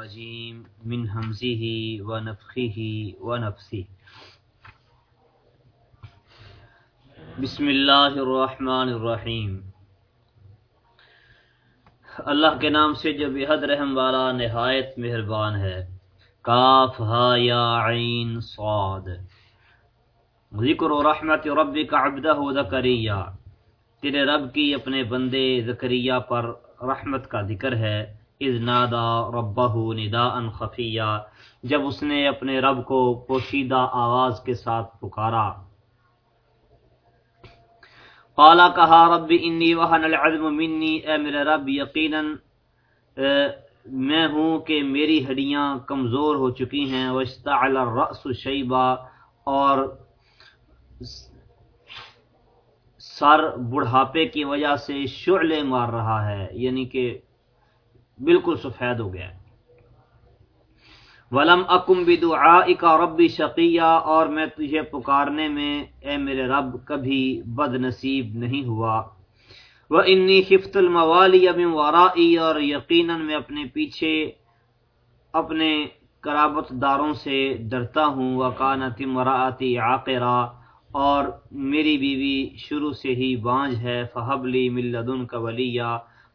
الرجيم من همزه ونفخه ونفسه. بسم اللہ الرحمن الرحیم. اللہ کے نام سے جو بحد رحم والا نہایت مہربان ہے. کاف ہا یا عین صاد. ذکر و رحمت ربک عبدہ ذکریہ تیرے رب کی اپنے بندے ذکریہ پر رحمت کا ذکر ہے. اذ نادا ربہ ندا ان خفیہ جب اس نے اپنے رب کو پوشیدہ آواز کے ساتھ پکارا۔ قالا کہا رب انی وہن العظم منی اے میرے رب، یقینا میں ہوں کہ میری ہڈیاں کمزور ہو چکی ہیں، واشتعل الرأس شیبا اور سر بڑھاپے کی وجہ سے شعلے مار رہا ہے یعنی کہ بالکل سفید ہو گیا ولم اکم بدعائک ربی شقیہ اور میں تجھے پکارنے میں اے میرے رب کبھی بد نصیب نہیں ہوا۔ وہ انی خفت الموالی من ورائی اور یقیناً میں اپنے پیچھے اپنے کرابت داروں سے ڈرتا ہوں۔ وکانت مراعتی عاقرہ اور میری بیوی شروع سے ہی بانج ہے۔ فہبلی ملدن کا ولیہ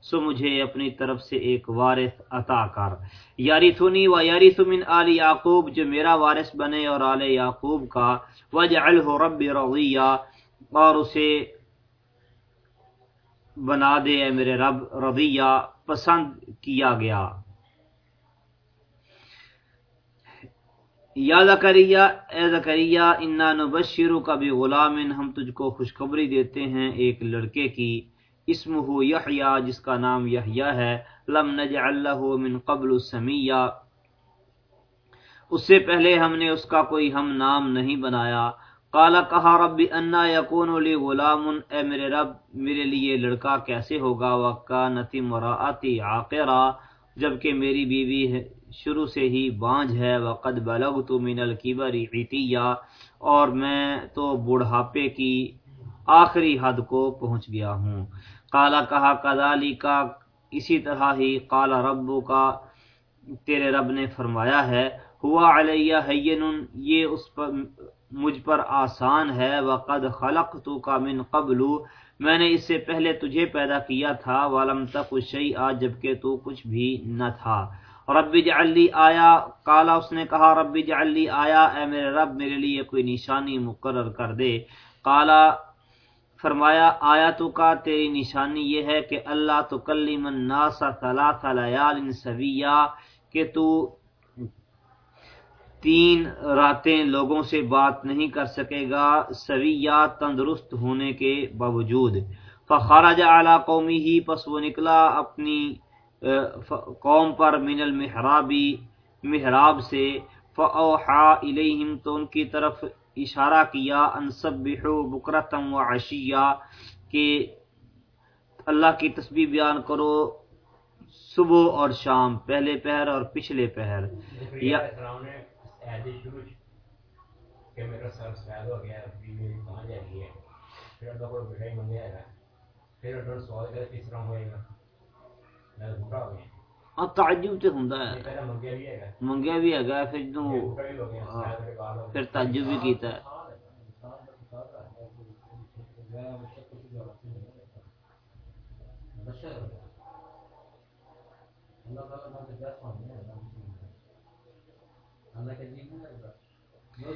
سو مجھے اپنی طرف سے ایک وارث عطا کر۔ یاری تھنی و یاری من آل یعقوب، جو میرا وارث بنے اور آل یعقوب کا۔ وجعلہ رب رضیہ اور اسے بنا دے، اے میرے رب رضیہ پسند کیا گیا۔ یا زکریہ اے زکریہ انا نبشرک بغلام، ہم تجھ کو خوشخبری دیتے ہیں ایک لڑکے کی۔ اسم ہو یحییٰ جس کا نام یحییٰ ہے، لم نجعل له من قبل سمیہ اس سے پہلے ہم نے اس کا کوئی ہم نام نہیں بنایا۔ قال، کہا، رب، انا یکون لی غلام، اے میرے رب، میرے لیے لڑکا کیسے ہوگا؟ وکانت مراعتی عاقرہ جبکہ میری بیوی شروع سے ہی بانج ہے۔ وقد بلغت من الکبر عتیہ اور میں تو بڑھاپے کی آخری حد کو پہنچ گیا ہوں۔ کالا کہا کدالی کا اسی طرح ہی کالا ربو کا تیرے رب نے فرمایا ہے، ہوا علیہ حین، یہ اس پر، مجھ پر آسان ہے، وقد خلق تو کا من قبل، میں نے اس سے پہلے تجھے پیدا کیا تھا والم تک شعی آ جبکہ تو کچھ بھی نہ تھا۔ رب جعلی آیا کالا اس نے کہا، رب جعلی آیا، اے میرے رب، میرے لیے کوئی نشانی مقرر کر دے۔ کالا فرمایا آیا تو کا تیری نشانی یہ ہے کہ اللہ تو کلیم الناس ثلاث لیال سویہ، کہ تو تین راتیں لوگوں سے بات نہیں کر سکے گا، سویہ تندرست ہونے کے باوجود۔ فخرج علی قومی ہی پس وہ نکلا اپنی قوم پر من المحرابی، محراب سے۔ فاوحا الیہم، تو ان کی طرف اشارہ کیا ان سبحو بکرتم و عشیہ کہ اللہ کی تسبیح بیان کرو صبح اور شام پہلے پہر اور پچھلے پہر۔ یا ہاں تعجب تے ہوندا ہے منگیا بھی ہے۔ پھر جدوں پھر تعجب بھی کیتا ہے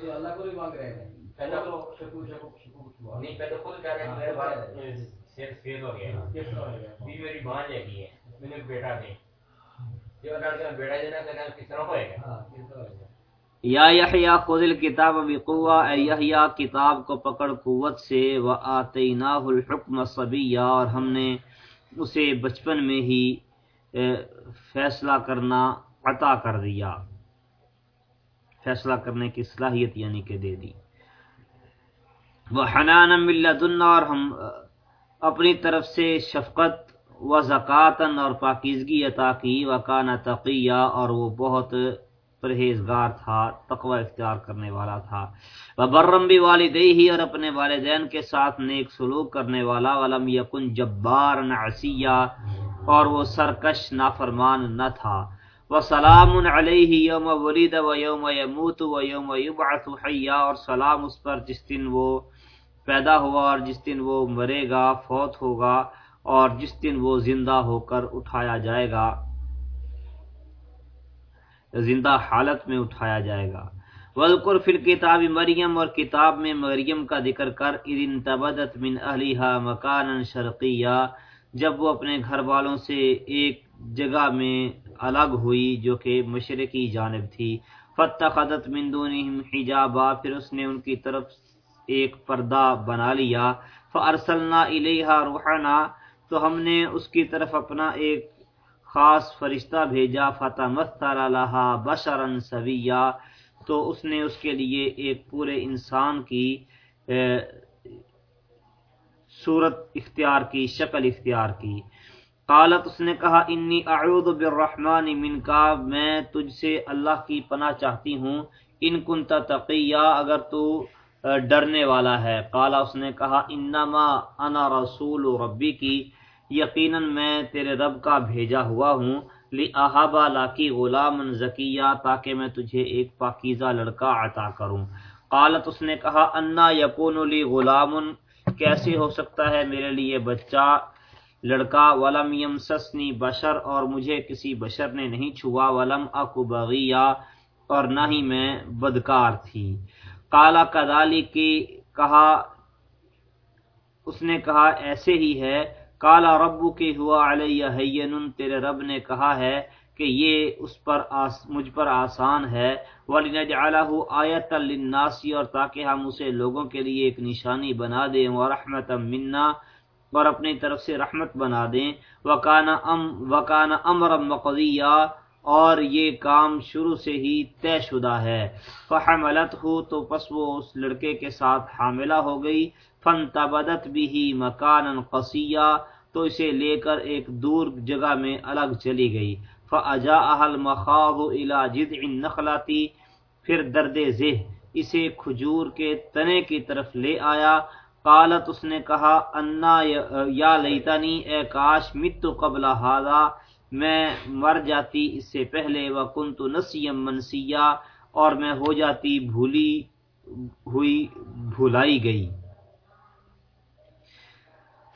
اللہ کو بھی مانگ رہے ہیں پہلے تو شکو شکو شکو نہیں پہلے خود کہہ رہے ہیں میرے بعد سیر سفید ہو گیا بھی میری ہے میں نے بیٹا نہیں یا یحییٰ خذ الکتاب بقوہ اے یحییٰ کتاب کو پکڑ قوت سے وآتیناہ الحکم صبیہ اور ہم نے اسے بچپن میں ہی فیصلہ کرنا عطا کر دیا فیصلہ کرنے کی صلاحیت یعنی کہ دے دی وحنانا من لدنا اور ہم اپنی طرف سے شفقت و زکاتن اور پاکیزگی عطا کی وکانا تقیہ اور وہ بہت پرہیزگار تھا، تقوی اختیار کرنے والا تھا۔ وبرم بھی والدی اور اپنے والدین کے ساتھ نیک سلوک کرنے والا، ولم یکن جبار نعسیہ اور وہ سرکش نافرمان نہ تھا۔ وسلام علیہ یوم ولید و یوم یموت و یوم یبعث حیا اور سلام اس پر جس دن وہ پیدا ہوا اور جس دن وہ مرے گا، فوت ہوگا۔ اور جس دن وہ زندہ ہو کر اٹھایا جائے گا، زندہ حالت میں اٹھایا جائے گا۔ وذکر فی الکتاب مریم اور کتاب میں مریم کا ذکر کر اذن تبدت من اہلیہا مکانا شرقیہ، جب وہ اپنے گھر والوں سے ایک جگہ میں الگ ہوئی جو کہ مشرقی جانب تھی۔ فتخذت من دونہم حجابا، پھر اس نے ان کی طرف ایک پردہ بنا لیا۔ فارسلنا الیہا روحنا تو ہم نے اس کی طرف اپنا ایک خاص فرشتہ بھیجا فتح مستر بشرن سویہ تو اس نے اس کے لیے ایک پورے انسان کی صورت اختیار کی، شکل اختیار کی۔ قالت اس نے کہا انی اعوذ بالرحمن من کا میں تجھ سے اللہ کی پناہ چاہتی ہوں۔ ان کنت تقیہ اگر تو ڈرنے والا ہے۔ قالا اس نے کہا انما انا رسول ربی کی یقیناً میں تیرے رب کا بھیجا ہوا ہوں۔ لہابا لاکی غلام زکیہ تاکہ میں تجھے ایک پاکیزہ لڑکا عطا کروں۔ قالت اس نے کہا، انا یقون لی غلام، کیسے ہو سکتا ہے میرے لیے بچہ لڑکا؟ ولم یم سسنی بشر، اور مجھے کسی بشر نے نہیں چھوا۔ ولم اکو بغیہ اور نہ ہی میں بدکار تھی۔ کالا کدالی کی کہا، اس نے کہا، ایسے ہی ہے۔ کالا ربو کے ہوا علیہ حین تیرے رب نے کہا ہے کہ یہ اس پر آس، مجھ پر آسان ہے۔ وَلِنَجْعَلَهُ آیَةً لِلنَّاسِ، اور تاکہ ہم اسے لوگوں کے لیے ایک نشانی بنا دیں۔ وَرَحْمَةً مِنَّا، اور اپنی طرف سے رحمت بنا دیں۔ وَكَانَ أَمْ وَكَانَ أَمْرًا مَقْضِيًّا اور یہ کام شروع سے ہی طے شدہ ہے۔ فَحَمَلَتْهُ، تو پس وہ اس لڑکے کے ساتھ حاملہ ہو گئی۔ فن تبدت بھی مکان قصیہ تو اسے لے کر ایک دور جگہ میں الگ چلی گئی۔ فجا اہل مخاب الا جد نخلاتی پھر درد ذہ اسے کھجور کے تنے کی طرف لے آیا۔ قالت اس نے کہا، انا یا لیتنی، اے کاش، مت قبل ہادا میں مر جاتی اس سے پہلے وہ کنت نسیم منسیہ اور میں ہو جاتی بھولی ہوئی بھولائی گئی۔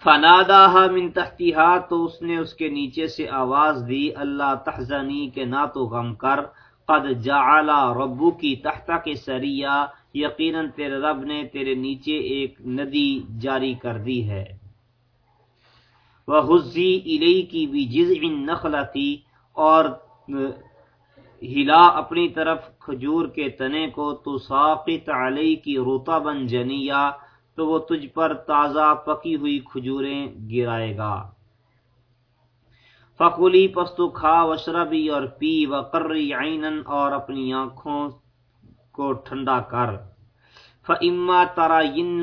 فنادا من تحتیہ تو اس نے اس کے نیچے سے آواز دی، اللہ تحزنی کے نہ تو غم کر، قد جعل ربو کی تحتا کے سریا یقیناً تیرے رب نے تیرے نیچے ایک ندی جاری کر دی ہے۔ وہ حزی الئی کی بھی جز نخلا اور ہلا اپنی طرف کھجور کے تنے کو، تو ساقت علی کی روتا بن جنیا تو وہ تجھ پر تازہ پکی ہوئی کھجوریں گرائے گا۔ فقولی پستو کھا وشربی اور پی و قرری عینن اور اپنی آنکھوں کو ٹھنڈا کر۔ فاما ترا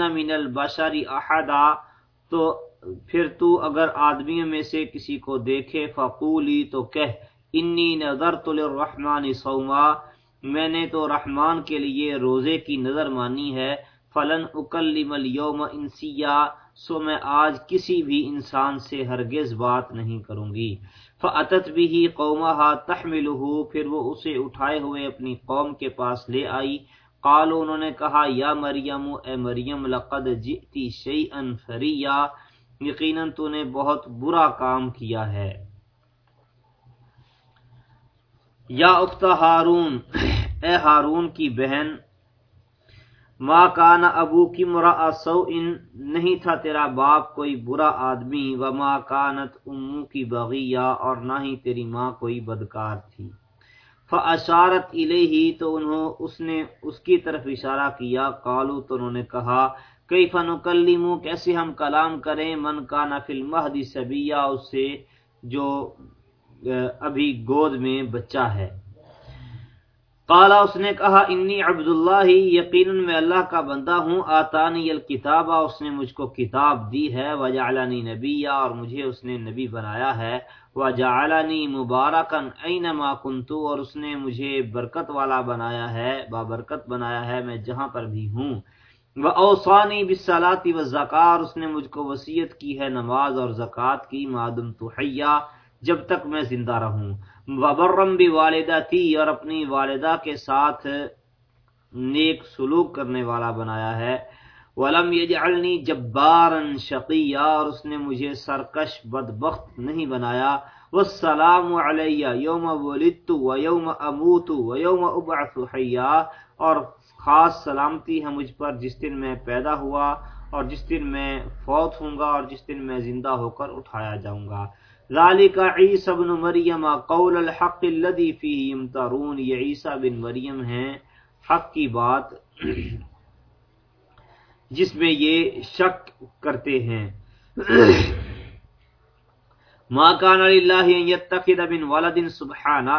من البشر احدا تو پھر تو اگر آدمیوں میں سے کسی کو دیکھے فقولی تو کہہ، انی نظرت للرحمن صوما میں نے تو رحمان کے لیے روزے کی نظر مانی ہے۔ فلن اکلم اليوم انسیا، سو میں آج کسی بھی انسان سے ہرگز بات نہیں کروں گی۔ فاتت به قومها تحمله پھر وہ اسے اٹھائے ہوئے اپنی قوم کے پاس لے آئی۔ قالوا، انہوں نے کہا، یا مریم، اے مریم، لقد جئتی شیئا فریا یقینا تو نے بہت برا کام کیا ہے۔ یا اخت ہارون، اے ہارون کی بہن، ما کان ابو کی مرا سو ان نہیں تھا تیرا باپ کوئی برا آدمی و ما کانت امو کی بغیہ، اور نہ ہی تیری ماں کوئی بدکار تھی۔ فاشارت الیہی تو انہوں، اس نے اس کی طرف اشارہ کیا۔ قالو تو انہوں نے کہا کئی فنکلمو کیسے ہم کلام کریں؟ من کانا فی المہدی سبیہ، اس سے جو ابھی گود میں بچہ ہے۔ قالا، اس نے کہا، انی عبداللہ، یقیناً میں اللہ کا بندہ ہوں، آتانی الکتابہ اس نے مجھ کو کتاب دی ہے، وجعلنی نبی اور مجھے اس نے نبی بنایا ہے۔ وجعلنی مبارکن اینما کنتو، اور اس نے مجھے برکت والا بنایا ہے بابرکت بنایا ہے، میں جہاں پر بھی ہوں۔ وہ اوسانی بسلاتی و زکار اس نے مجھ کو وصیت کی ہے نماز اور زکوٰۃ کی۔ معدم تو جب تک میں زندہ رہوں۔ وبرم بھی والدہ تھی اور اپنی والدہ کے ساتھ نیک سلوک کرنے والا بنایا ہے۔ ولم یجعلنی جبارا شقیا اور اس نے مجھے سرکش بدبخت نہیں بنایا۔ والسلام علیہ، یوم ولدت و یوم اموت و یوم ابعث حیا، اور خاص سلامتی ہے مجھ پر جس دن میں پیدا ہوا اور جس دن میں فوت ہوں گا اور جس دن میں زندہ ہو کر اٹھایا جاؤں گا۔ ذالک عیسی بن مریم، قول الحق الذي فيه يمترون یہ عیسی بن مریم ہیں۔ حق کی بات جس میں یہ شک کرتے ہیں۔ ما کان اللہ یتخذ من ولد سبحانہ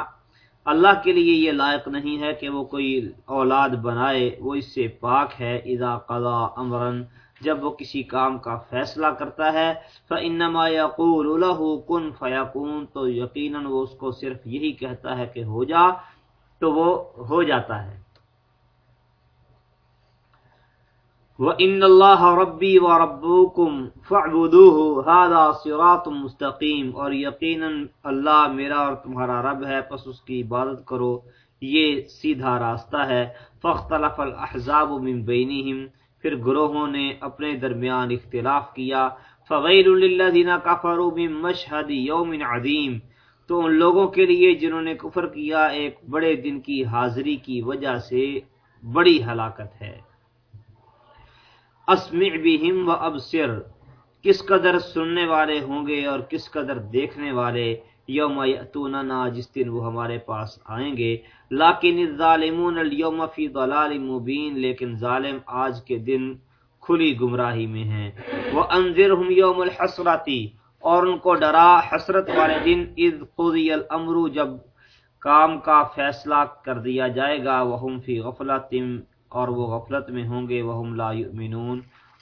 اللہ کے لیے یہ لائق نہیں ہے کہ وہ کوئی اولاد بنائے، وہ اس سے پاک ہے. اذا قضا امرن جب وہ کسی کام کا فیصلہ کرتا ہے فانما یقول له کن فیکون تو یقینا وہ اس کو صرف یہی کہتا ہے کہ ہو جا، تو وہ ہو جاتا ہے۔ وَإِنَّ اللَّهَ رَبِّي وَرَبُّكُمْ فَاعْبُدُوهُ، هَذَا صِرَاطٌ مستقیم اور یقیناً اللہ میرا اور تمہارا رب ہے، پس اس کی عبادت کرو۔ یہ سیدھا راستہ ہے۔ فَاخْتَلَفَ الْأَحْزَابُ مِن بَيْنِهِمْ۔ پھر گروہوں نے اپنے درمیان اختلاف کیا۔ فَغَيْرٌ لِلَّذِينَ كَفَرُوا مِن مَشْهَدِ يَوْمٍ عَظِيمٍ۔ تو ان لوگوں کے لیے جنہوں نے کفر کیا، ایک بڑے دن کی حاضری کی وجہ سے بڑی ہلاکت ہے۔ اسمع بہم و ابصر۔ کس قدر سننے والے ہوں گے اور کس قدر دیکھنے والے؟ یوم یاتوننا جس دن وہ ہمارے پاس آئیں گے۔ لیکن الظالمون اليوم فی ضلال مبین، لیکن ظالم آج کے دن کھلی گمراہی میں ہیں۔ وانذرهم یوم الحسرتی اور ان کو ڈرا حسرت والے دن۔ اذ قضی الامر جب کام کا فیصلہ کر دیا جائے گا۔ وہم فی غفلت اور وہ غفلت میں ہوں گے وہ لا یؤمنون،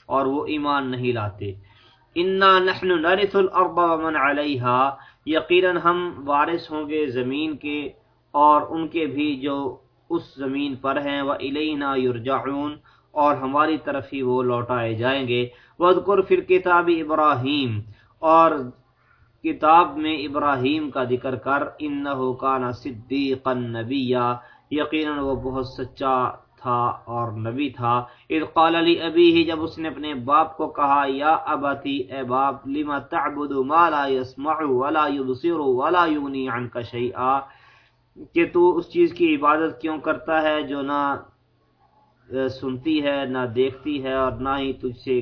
اور وہ ایمان نہیں لاتے۔ انا نحن نرث الارض ومن علیہا یقینا ہم وارث ہوں گے زمین کے، اور ان کے بھی جو اس زمین پر ہیں وہ الینا یرجعون اور ہماری طرف ہی وہ لوٹائے جائیں گے۔ وذکر فی الکتاب ابراہیم اور کتاب میں ابراہیم کا ذکر کر انہو کان صدیقا نبیا یقینا وہ بہت سچا تھا اور نبی تھا۔ اذ قال علی ابی ہی جب اس نے اپنے باپ کو کہا، یا ابتی، اے باپ لما تعبد ما لا يسمع ولا يبصر ولا يغني عنك شيئا کہ تو اس چیز کی عبادت کیوں کرتا ہے جو نہ سنتی ہے، نہ دیکھتی ہے اور نہ ہی تجھ سے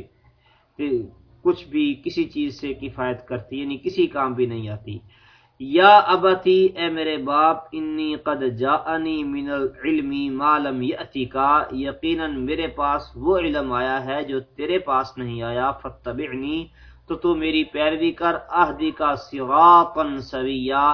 کچھ بھی کسی چیز سے کفایت کرتی یعنی کسی کام بھی نہیں آتی۔ یا ابتی، اے میرے باپ، انی قد جاءنی من العلم ما لم یأتی کا یقینا میرے پاس وہ علم آیا ہے جو تیرے پاس نہیں آیا۔ فتبعنی تو تو میری پیروی کر اہدی کا صراطا سویا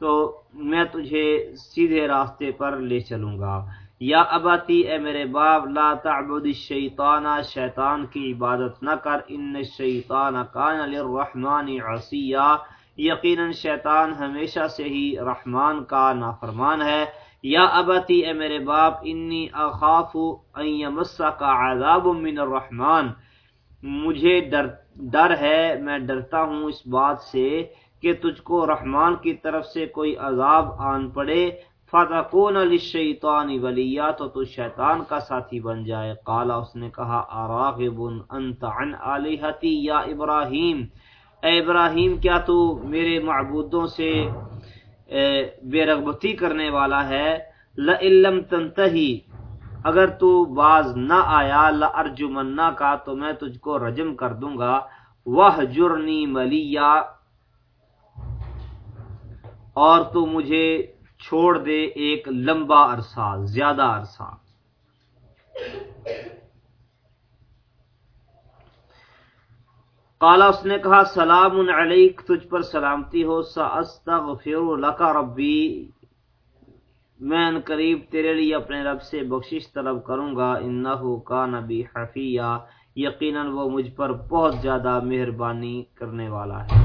تو میں تجھے سیدھے راستے پر لے چلوں گا۔ یا اباتی اے میرے باپ، لا تعبد الشیطان، شیطان کی عبادت نہ کر، ان الشیطان کان للرحمن عصیا یقیناً شیطان ہمیشہ سے ہی رحمان کا نافرمان ہے۔ یا ابتی، اے میرے باپ، انی اخاف ان یمسا کا عذاب من الرحمن۔ مجھے ڈر ڈر ہے، میں ڈرتا ہوں اس بات سے کہ تجھ کو رحمان کی طرف سے کوئی عذاب آن پڑے۔ فتقون للشیطان ولیا، تو تو شیطان کا ساتھی بن جائے۔ قالا، اس نے کہا، اراغب انت عن آلہتی یا ابراہیم؟ اے ابراہیم، کیا تو میرے معبودوں سے بے رغبتی کرنے والا ہے؟ لَإِلَّمْ تَنْتَهِ اگر تو باز نہ آیا لَأَرْجُمَنَّا کا، تو میں تجھ کو رجم کر دوں گا۔ وَحْجُرْنِي مَلِيَّا اور تو مجھے چھوڑ دے ایک لمبا عرصہ، زیادہ عرصہ۔ قالا اس نے کہا، سلام علیک، تجھ پر سلامتی ہو، ساستغفر لک ربی، میں ان قریب تیرے لیے اپنے رب سے بخشش طلب کروں گا، انہو کان بی حفیہ، یقیناً وہ مجھ پر بہت زیادہ مہربانی کرنے والا ہے۔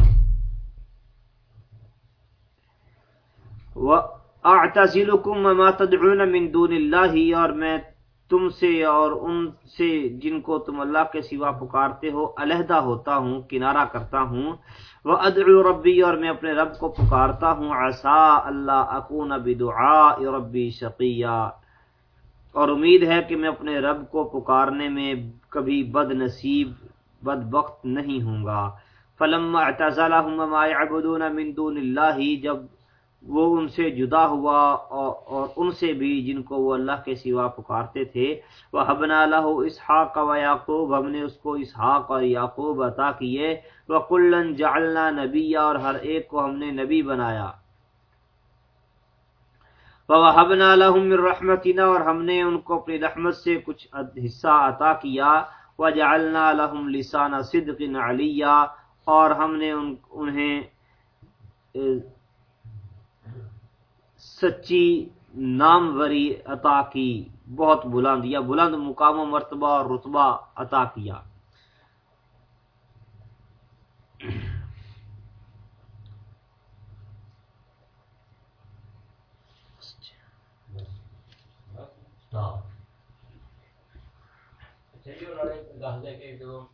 وَأَعْتَزِلُكُمْ وَمَا تَدْعُونَ مِن دُونِ اللَّهِ، اور میں تم سے اور ان سے جن کو تم اللہ کے سوا پکارتے ہو، علیحدہ ہوتا ہوں، کنارہ کرتا ہوں۔ وہ ادعو ربی اور میں اپنے رب کو پکارتا ہوں۔ عسا اللہ اکون بدعاء ربی شقیہ اور امید ہے کہ میں اپنے رب کو پکارنے میں کبھی بد نصیب، بد وقت نہیں ہوں گا۔ فلم اعتزلهم ما يعبدون من دون اللہ جب وہ ان سے جدا ہوا اور ان سے بھی جن کو وہ اللہ کے سوا پکارتے تھے۔ وہ حبنا لہ اسحاق و یعقوب ہم نے اس کو اسحاق اور یعقوب عطا کیے۔ وہ کلن جعلنا نبی اور ہر ایک کو ہم نے نبی بنایا۔ وَوَحَبْنَا لَهُم مِّن رَحْمَتِنَا، اور ہم نے ان کو اپنی رحمت سے کچھ حصہ عطا کیا۔ وَجَعَلْنَا لَهُمْ لِسَانَ صِدْقٍ عَلِيًّا، اور ہم نے انہیں سچی ناموری عطا کی، بہت بلند، یا بلند مقام و مرتبہ اور رتبہ عطا کیا۔ جو